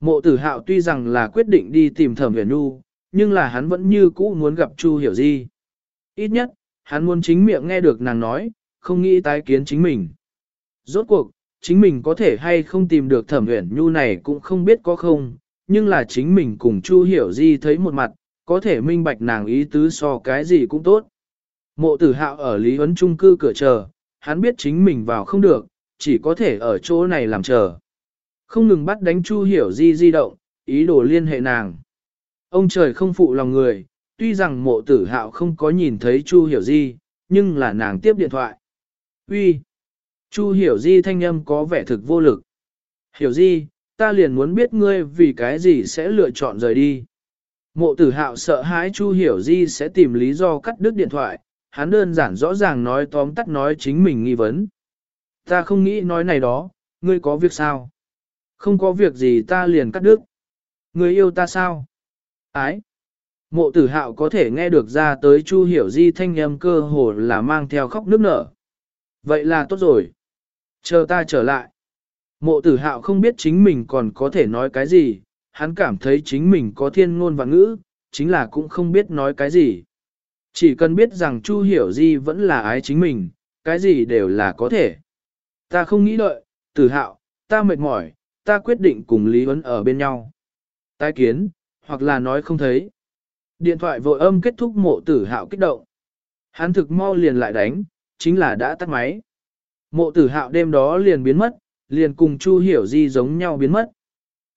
Mộ tử hạo tuy rằng là quyết định đi tìm thẩm huyền nu, nhưng là hắn vẫn như cũ muốn gặp Chu hiểu di. Ít nhất, hắn muốn chính miệng nghe được nàng nói, không nghĩ tái kiến chính mình. Rốt cuộc, chính mình có thể hay không tìm được thẩm huyền nhu này cũng không biết có không, nhưng là chính mình cùng Chu hiểu di thấy một mặt, có thể minh bạch nàng ý tứ so cái gì cũng tốt. Mộ tử hạo ở Lý Huấn Trung cư cửa chờ, hắn biết chính mình vào không được, chỉ có thể ở chỗ này làm chờ. Không ngừng bắt đánh Chu hiểu di di động, ý đồ liên hệ nàng. Ông trời không phụ lòng người, tuy rằng mộ tử hạo không có nhìn thấy Chu hiểu di, nhưng là nàng tiếp điện thoại. Uy, Chu hiểu di thanh âm có vẻ thực vô lực. Hiểu di, ta liền muốn biết ngươi vì cái gì sẽ lựa chọn rời đi. Mộ tử hạo sợ hãi Chu hiểu di sẽ tìm lý do cắt đứt điện thoại, hắn đơn giản rõ ràng nói tóm tắt nói chính mình nghi vấn. Ta không nghĩ nói này đó, ngươi có việc sao? Không có việc gì ta liền cắt đứt. Người yêu ta sao? Ái! Mộ tử hạo có thể nghe được ra tới Chu hiểu di thanh âm cơ hồ là mang theo khóc nước nở. Vậy là tốt rồi. Chờ ta trở lại. Mộ tử hạo không biết chính mình còn có thể nói cái gì, hắn cảm thấy chính mình có thiên ngôn và ngữ, chính là cũng không biết nói cái gì. Chỉ cần biết rằng Chu hiểu di vẫn là ái chính mình, cái gì đều là có thể. Ta không nghĩ đợi, tử hạo, ta mệt mỏi, ta quyết định cùng Lý Huấn ở bên nhau. Tái kiến, hoặc là nói không thấy. Điện thoại vội âm kết thúc mộ tử hạo kích động. Hắn thực mau liền lại đánh, chính là đã tắt máy. Mộ tử hạo đêm đó liền biến mất, liền cùng Chu hiểu di giống nhau biến mất.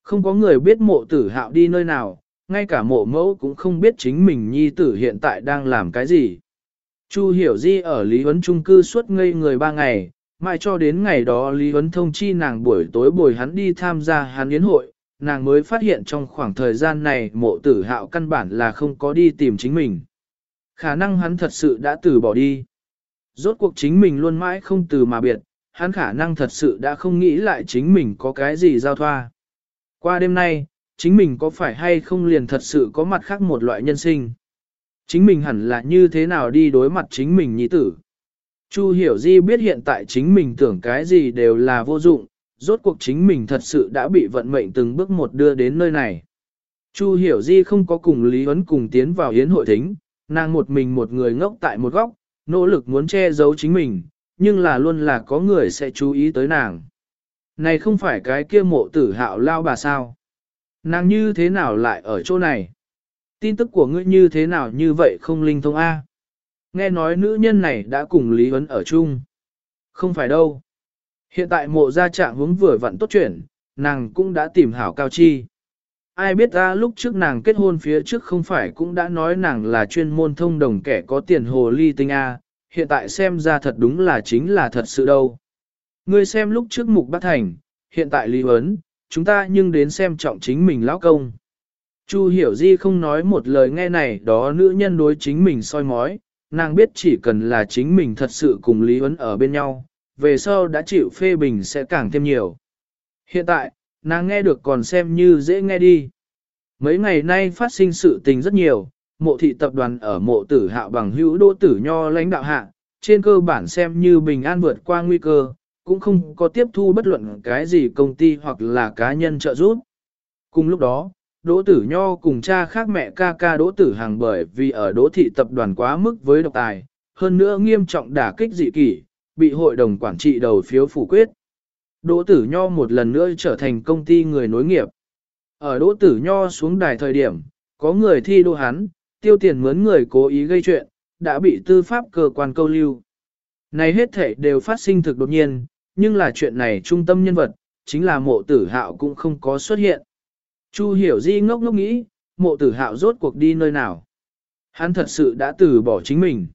Không có người biết mộ tử hạo đi nơi nào, ngay cả mộ mẫu cũng không biết chính mình nhi tử hiện tại đang làm cái gì. Chu hiểu di ở Lý Huấn Trung cư suốt ngây người ba ngày, mãi cho đến ngày đó Lý Huấn thông chi nàng buổi tối bồi hắn đi tham gia hắn yến hội, nàng mới phát hiện trong khoảng thời gian này mộ tử hạo căn bản là không có đi tìm chính mình. Khả năng hắn thật sự đã từ bỏ đi. Rốt cuộc chính mình luôn mãi không từ mà biệt, hắn khả năng thật sự đã không nghĩ lại chính mình có cái gì giao thoa. Qua đêm nay, chính mình có phải hay không liền thật sự có mặt khác một loại nhân sinh. Chính mình hẳn là như thế nào đi đối mặt chính mình nhi tử. Chu hiểu di biết hiện tại chính mình tưởng cái gì đều là vô dụng, rốt cuộc chính mình thật sự đã bị vận mệnh từng bước một đưa đến nơi này. Chu hiểu di không có cùng Lý Huấn cùng tiến vào hiến hội thính, nàng một mình một người ngốc tại một góc, nỗ lực muốn che giấu chính mình, nhưng là luôn là có người sẽ chú ý tới nàng. Này không phải cái kia mộ tử hạo lao bà sao? Nàng như thế nào lại ở chỗ này? Tin tức của ngươi như thế nào như vậy không linh thông A? Nghe nói nữ nhân này đã cùng Lý Huấn ở chung. Không phải đâu. Hiện tại mộ gia trạng hướng vừa vặn tốt chuyển, nàng cũng đã tìm hảo cao chi. Ai biết ra lúc trước nàng kết hôn phía trước không phải cũng đã nói nàng là chuyên môn thông đồng kẻ có tiền hồ ly tinh A, hiện tại xem ra thật đúng là chính là thật sự đâu. Ngươi xem lúc trước mục bác thành, hiện tại Lý Huấn, chúng ta nhưng đến xem trọng chính mình lão công. Chu hiểu di không nói một lời nghe này đó nữ nhân đối chính mình soi mói, nàng biết chỉ cần là chính mình thật sự cùng Lý Huấn ở bên nhau, về sau đã chịu phê bình sẽ càng thêm nhiều. Hiện tại, nàng nghe được còn xem như dễ nghe đi. Mấy ngày nay phát sinh sự tình rất nhiều, mộ thị tập đoàn ở mộ tử hạo bằng hữu đô tử nho lãnh đạo hạ, trên cơ bản xem như bình an vượt qua nguy cơ, cũng không có tiếp thu bất luận cái gì công ty hoặc là cá nhân trợ giúp. Cùng lúc đó, Đỗ Tử Nho cùng cha khác mẹ ca ca Đỗ Tử Hàng bởi vì ở Đỗ thị tập đoàn quá mức với độc tài, hơn nữa nghiêm trọng đả kích dị kỷ, bị hội đồng quản trị đầu phiếu phủ quyết. Đỗ Tử Nho một lần nữa trở thành công ty người nối nghiệp. Ở Đỗ Tử Nho xuống đài thời điểm, có người thi đô hắn, tiêu tiền mướn người cố ý gây chuyện, đã bị tư pháp cơ quan câu lưu. Này hết thể đều phát sinh thực đột nhiên, nhưng là chuyện này trung tâm nhân vật, chính là mộ tử hạo cũng không có xuất hiện. Chu hiểu di ngốc ngốc nghĩ, mộ tử hạo rốt cuộc đi nơi nào. Hắn thật sự đã từ bỏ chính mình.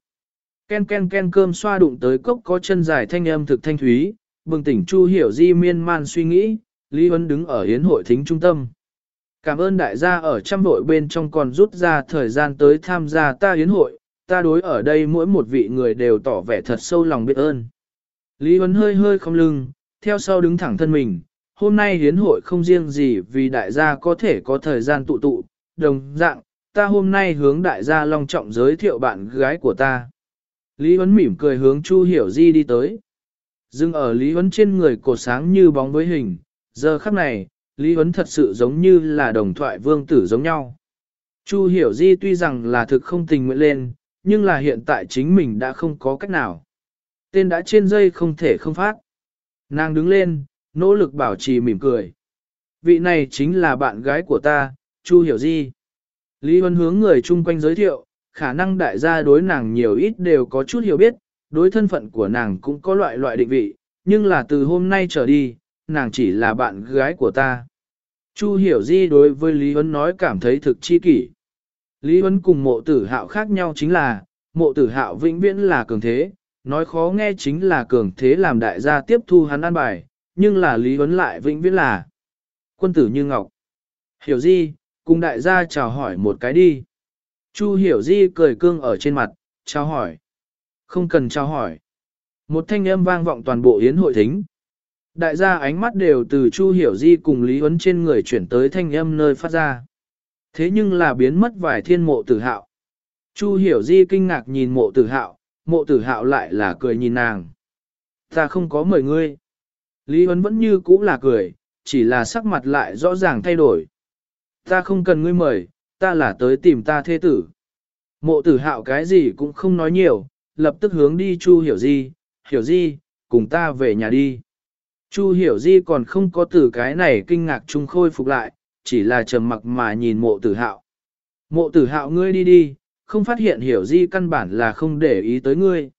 Ken ken ken cơm xoa đụng tới cốc có chân dài thanh âm thực thanh thúy, bừng tỉnh Chu hiểu di miên man suy nghĩ, Lý Huấn đứng ở hiến hội thính trung tâm. Cảm ơn đại gia ở trăm đội bên trong còn rút ra thời gian tới tham gia ta hiến hội, ta đối ở đây mỗi một vị người đều tỏ vẻ thật sâu lòng biết ơn. Lý Huấn hơi hơi không lưng, theo sau đứng thẳng thân mình, hôm nay hiến hội không riêng gì vì đại gia có thể có thời gian tụ tụ, đồng dạng, ta hôm nay hướng đại gia long trọng giới thiệu bạn gái của ta. Lý Huấn mỉm cười hướng Chu Hiểu Di đi tới. Dưng ở Lý Huấn trên người cổ sáng như bóng với hình, giờ khắc này, Lý Huấn thật sự giống như là đồng thoại vương tử giống nhau. Chu hiểu di tuy rằng là thực không tình nguyện lên, nhưng là hiện tại chính mình đã không có cách nào. Tên đã trên dây không thể không phát. Nàng đứng lên, nỗ lực bảo trì mỉm cười. Vị này chính là bạn gái của ta, Chu hiểu di. Lý Huân hướng người chung quanh giới thiệu, khả năng đại gia đối nàng nhiều ít đều có chút hiểu biết, đối thân phận của nàng cũng có loại loại định vị, nhưng là từ hôm nay trở đi, nàng chỉ là bạn gái của ta. Chu hiểu di đối với Lý Huân nói cảm thấy thực chi kỷ. Lý Huân cùng mộ tử hạo khác nhau chính là, mộ tử hạo vĩnh viễn là cường thế, nói khó nghe chính là cường thế làm đại gia tiếp thu hắn an bài, nhưng là Lý Huấn lại vĩnh viễn là quân tử như ngọc. Hiểu di, cùng đại gia chào hỏi một cái đi. Chu hiểu di cười cương ở trên mặt, chào hỏi. Không cần chào hỏi. Một thanh âm vang vọng toàn bộ yến hội thính. Đại gia ánh mắt đều từ Chu Hiểu Di cùng Lý Huấn trên người chuyển tới thanh âm nơi phát ra. Thế nhưng là biến mất vài thiên mộ tử hạo. Chu Hiểu Di kinh ngạc nhìn mộ tử hạo, mộ tử hạo lại là cười nhìn nàng. Ta không có mời ngươi. Lý Huấn vẫn như cũ là cười, chỉ là sắc mặt lại rõ ràng thay đổi. Ta không cần ngươi mời, ta là tới tìm ta thê tử. Mộ tử hạo cái gì cũng không nói nhiều, lập tức hướng đi Chu Hiểu Di, Hiểu Di, cùng ta về nhà đi. Chu Hiểu Di còn không có từ cái này kinh ngạc chung khôi phục lại, chỉ là trầm mặc mà nhìn mộ tử hạo. Mộ tử hạo ngươi đi đi, không phát hiện Hiểu Di căn bản là không để ý tới ngươi.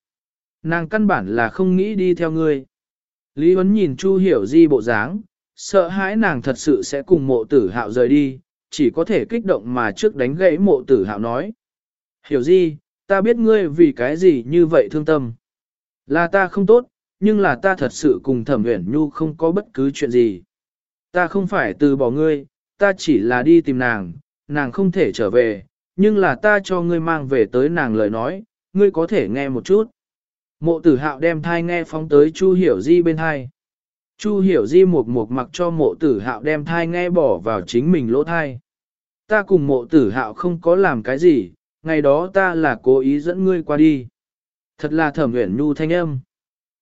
Nàng căn bản là không nghĩ đi theo ngươi. Lý Huấn nhìn Chu Hiểu Di bộ dáng, sợ hãi nàng thật sự sẽ cùng mộ tử hạo rời đi, chỉ có thể kích động mà trước đánh gãy mộ tử hạo nói. Hiểu Di, ta biết ngươi vì cái gì như vậy thương tâm. Là ta không tốt, nhưng là ta thật sự cùng thẩm uyển nhu không có bất cứ chuyện gì. Ta không phải từ bỏ ngươi, ta chỉ là đi tìm nàng, nàng không thể trở về, nhưng là ta cho ngươi mang về tới nàng lời nói, ngươi có thể nghe một chút. Mộ tử hạo đem thai nghe phóng tới Chu Hiểu Di bên thai. Chu Hiểu Di một một mặc cho mộ tử hạo đem thai nghe bỏ vào chính mình lỗ thai. Ta cùng mộ tử hạo không có làm cái gì, ngày đó ta là cố ý dẫn ngươi qua đi. Thật là thẩm nguyện nhu thanh âm.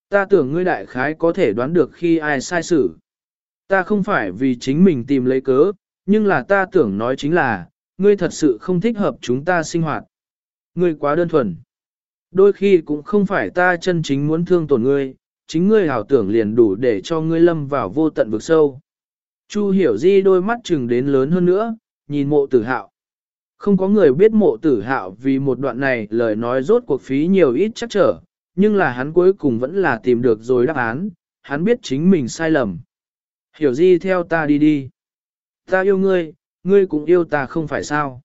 Ta tưởng ngươi đại khái có thể đoán được khi ai sai xử. Ta không phải vì chính mình tìm lấy cớ, nhưng là ta tưởng nói chính là, ngươi thật sự không thích hợp chúng ta sinh hoạt. Ngươi quá đơn thuần. Đôi khi cũng không phải ta chân chính muốn thương tổn ngươi, chính ngươi hảo tưởng liền đủ để cho ngươi lâm vào vô tận vực sâu. Chu hiểu di đôi mắt chừng đến lớn hơn nữa, nhìn mộ tử hạo. Không có người biết mộ tử hạo vì một đoạn này lời nói rốt cuộc phí nhiều ít chắc trở, nhưng là hắn cuối cùng vẫn là tìm được rồi đáp án, hắn biết chính mình sai lầm. Hiểu di theo ta đi đi. Ta yêu ngươi, ngươi cũng yêu ta không phải sao.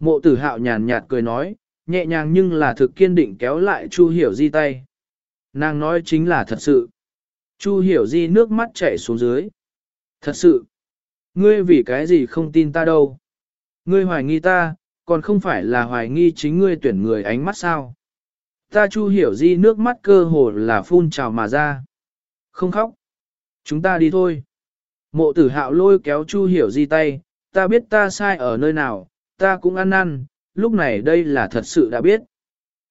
Mộ tử hạo nhàn nhạt cười nói, nhẹ nhàng nhưng là thực kiên định kéo lại Chu hiểu di tay. Nàng nói chính là thật sự. Chu hiểu di nước mắt chảy xuống dưới. Thật sự. Ngươi vì cái gì không tin ta đâu. Ngươi hoài nghi ta, còn không phải là hoài nghi chính ngươi tuyển người ánh mắt sao. Ta chu hiểu di nước mắt cơ hồ là phun trào mà ra. Không khóc. Chúng ta đi thôi. Mộ tử hạo lôi kéo chu hiểu di tay, ta biết ta sai ở nơi nào, ta cũng ăn năn, lúc này đây là thật sự đã biết.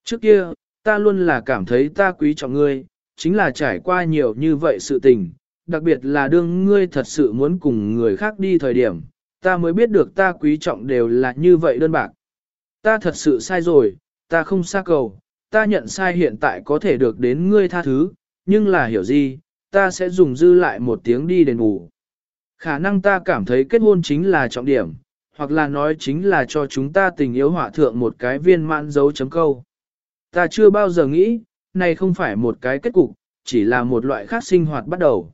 Trước kia, ta luôn là cảm thấy ta quý trọng ngươi, chính là trải qua nhiều như vậy sự tình, đặc biệt là đương ngươi thật sự muốn cùng người khác đi thời điểm, ta mới biết được ta quý trọng đều là như vậy đơn bạc. Ta thật sự sai rồi, ta không xa cầu, ta nhận sai hiện tại có thể được đến ngươi tha thứ, nhưng là hiểu gì, ta sẽ dùng dư lại một tiếng đi đền bù. Khả năng ta cảm thấy kết hôn chính là trọng điểm, hoặc là nói chính là cho chúng ta tình yêu hỏa thượng một cái viên mãn dấu chấm câu. Ta chưa bao giờ nghĩ, này không phải một cái kết cục, chỉ là một loại khác sinh hoạt bắt đầu.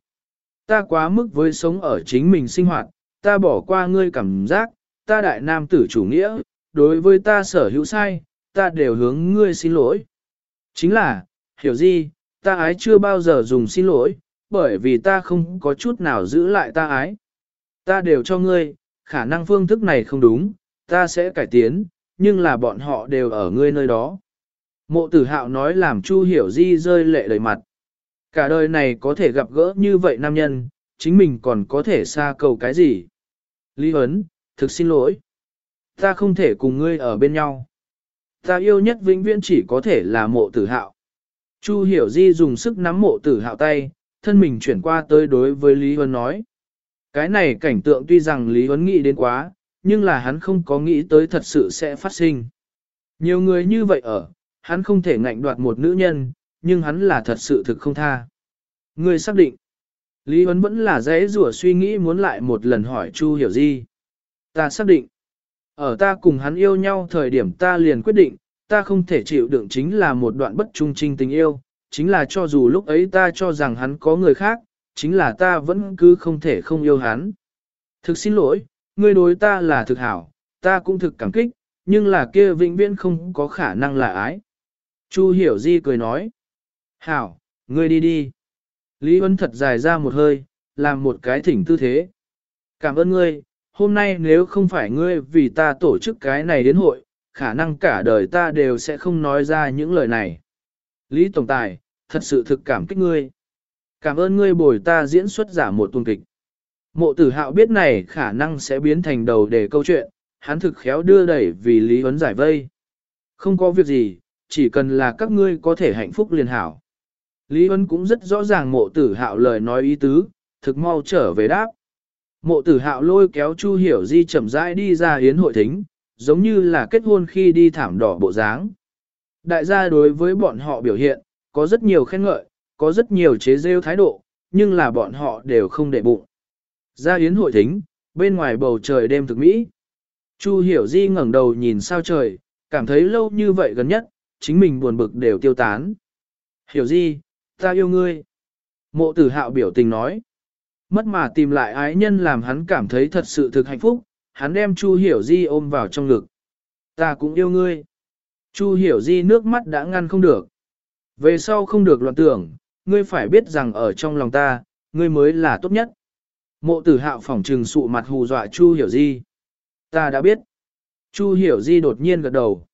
Ta quá mức với sống ở chính mình sinh hoạt, ta bỏ qua ngươi cảm giác, ta đại nam tử chủ nghĩa, đối với ta sở hữu sai, ta đều hướng ngươi xin lỗi. Chính là, hiểu gì, ta ái chưa bao giờ dùng xin lỗi, bởi vì ta không có chút nào giữ lại ta ái. Ta đều cho ngươi, khả năng phương thức này không đúng, ta sẽ cải tiến, nhưng là bọn họ đều ở ngươi nơi đó. Mộ tử hạo nói làm Chu hiểu di rơi lệ đầy mặt. Cả đời này có thể gặp gỡ như vậy nam nhân, chính mình còn có thể xa cầu cái gì. Lý Huấn, thực xin lỗi. Ta không thể cùng ngươi ở bên nhau. Ta yêu nhất vĩnh viễn chỉ có thể là mộ tử hạo. Chu hiểu di dùng sức nắm mộ tử hạo tay, thân mình chuyển qua tới đối với Lý Huấn nói. Cái này cảnh tượng tuy rằng Lý Huấn nghĩ đến quá, nhưng là hắn không có nghĩ tới thật sự sẽ phát sinh. Nhiều người như vậy ở, hắn không thể ngạnh đoạt một nữ nhân, nhưng hắn là thật sự thực không tha. Người xác định. Lý Huấn vẫn là dễ rủa suy nghĩ muốn lại một lần hỏi Chu Hiểu Di. Ta xác định. Ở ta cùng hắn yêu nhau thời điểm ta liền quyết định, ta không thể chịu đựng chính là một đoạn bất trung trinh tình yêu, chính là cho dù lúc ấy ta cho rằng hắn có người khác, chính là ta vẫn cứ không thể không yêu hắn. Thực xin lỗi, ngươi đối ta là thực hảo, ta cũng thực cảm kích, nhưng là kia vĩnh viễn không có khả năng là ái. Chu hiểu di cười nói. Hảo, ngươi đi đi. Lý Huấn thật dài ra một hơi, làm một cái thỉnh tư thế. Cảm ơn ngươi, hôm nay nếu không phải ngươi vì ta tổ chức cái này đến hội, khả năng cả đời ta đều sẽ không nói ra những lời này. Lý Tổng Tài, thật sự thực cảm kích ngươi. Cảm ơn ngươi bồi ta diễn xuất giả một tuần kịch. Mộ tử hạo biết này khả năng sẽ biến thành đầu để câu chuyện, hắn thực khéo đưa đẩy vì Lý Huấn giải vây. Không có việc gì, chỉ cần là các ngươi có thể hạnh phúc liền hảo. Lý Huấn cũng rất rõ ràng mộ tử hạo lời nói ý tứ, thực mau trở về đáp. Mộ tử hạo lôi kéo Chu Hiểu Di chậm rãi đi ra hiến hội thính, giống như là kết hôn khi đi thảm đỏ bộ dáng. Đại gia đối với bọn họ biểu hiện, có rất nhiều khen ngợi, có rất nhiều chế rêu thái độ, nhưng là bọn họ đều không để bụng. Ra yến hội thính, bên ngoài bầu trời đêm thực mỹ. Chu hiểu di ngẩng đầu nhìn sao trời, cảm thấy lâu như vậy gần nhất, chính mình buồn bực đều tiêu tán. Hiểu di, ta yêu ngươi. Mộ tử hạo biểu tình nói. Mất mà tìm lại ái nhân làm hắn cảm thấy thật sự thực hạnh phúc, hắn đem Chu hiểu di ôm vào trong ngực. Ta cũng yêu ngươi. Chu hiểu di nước mắt đã ngăn không được. Về sau không được loạn tưởng, ngươi phải biết rằng ở trong lòng ta, ngươi mới là tốt nhất. Mộ tử hạo phỏng trừng sụ mặt hù dọa Chu hiểu di. Ta đã biết. Chu hiểu di đột nhiên gật đầu.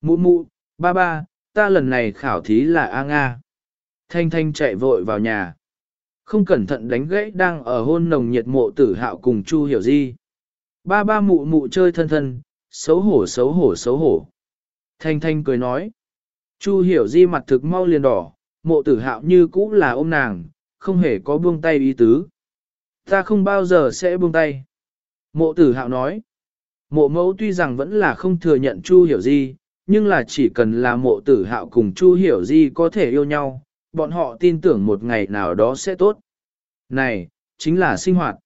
Mụ mụ, ba ba, ta lần này khảo thí là A Nga. Thanh Thanh chạy vội vào nhà. Không cẩn thận đánh gãy đang ở hôn nồng nhiệt mộ tử hạo cùng Chu hiểu di. Ba ba mụ mụ chơi thân thân, xấu hổ xấu hổ xấu hổ. Thanh Thanh cười nói. Chu hiểu di mặt thực mau liền đỏ, mộ tử hạo như cũ là ôm nàng, không hề có buông tay ý tứ. Ta không bao giờ sẽ buông tay. Mộ tử hạo nói. Mộ mẫu tuy rằng vẫn là không thừa nhận Chu hiểu di, nhưng là chỉ cần là mộ tử hạo cùng Chu hiểu di có thể yêu nhau, bọn họ tin tưởng một ngày nào đó sẽ tốt. Này, chính là sinh hoạt.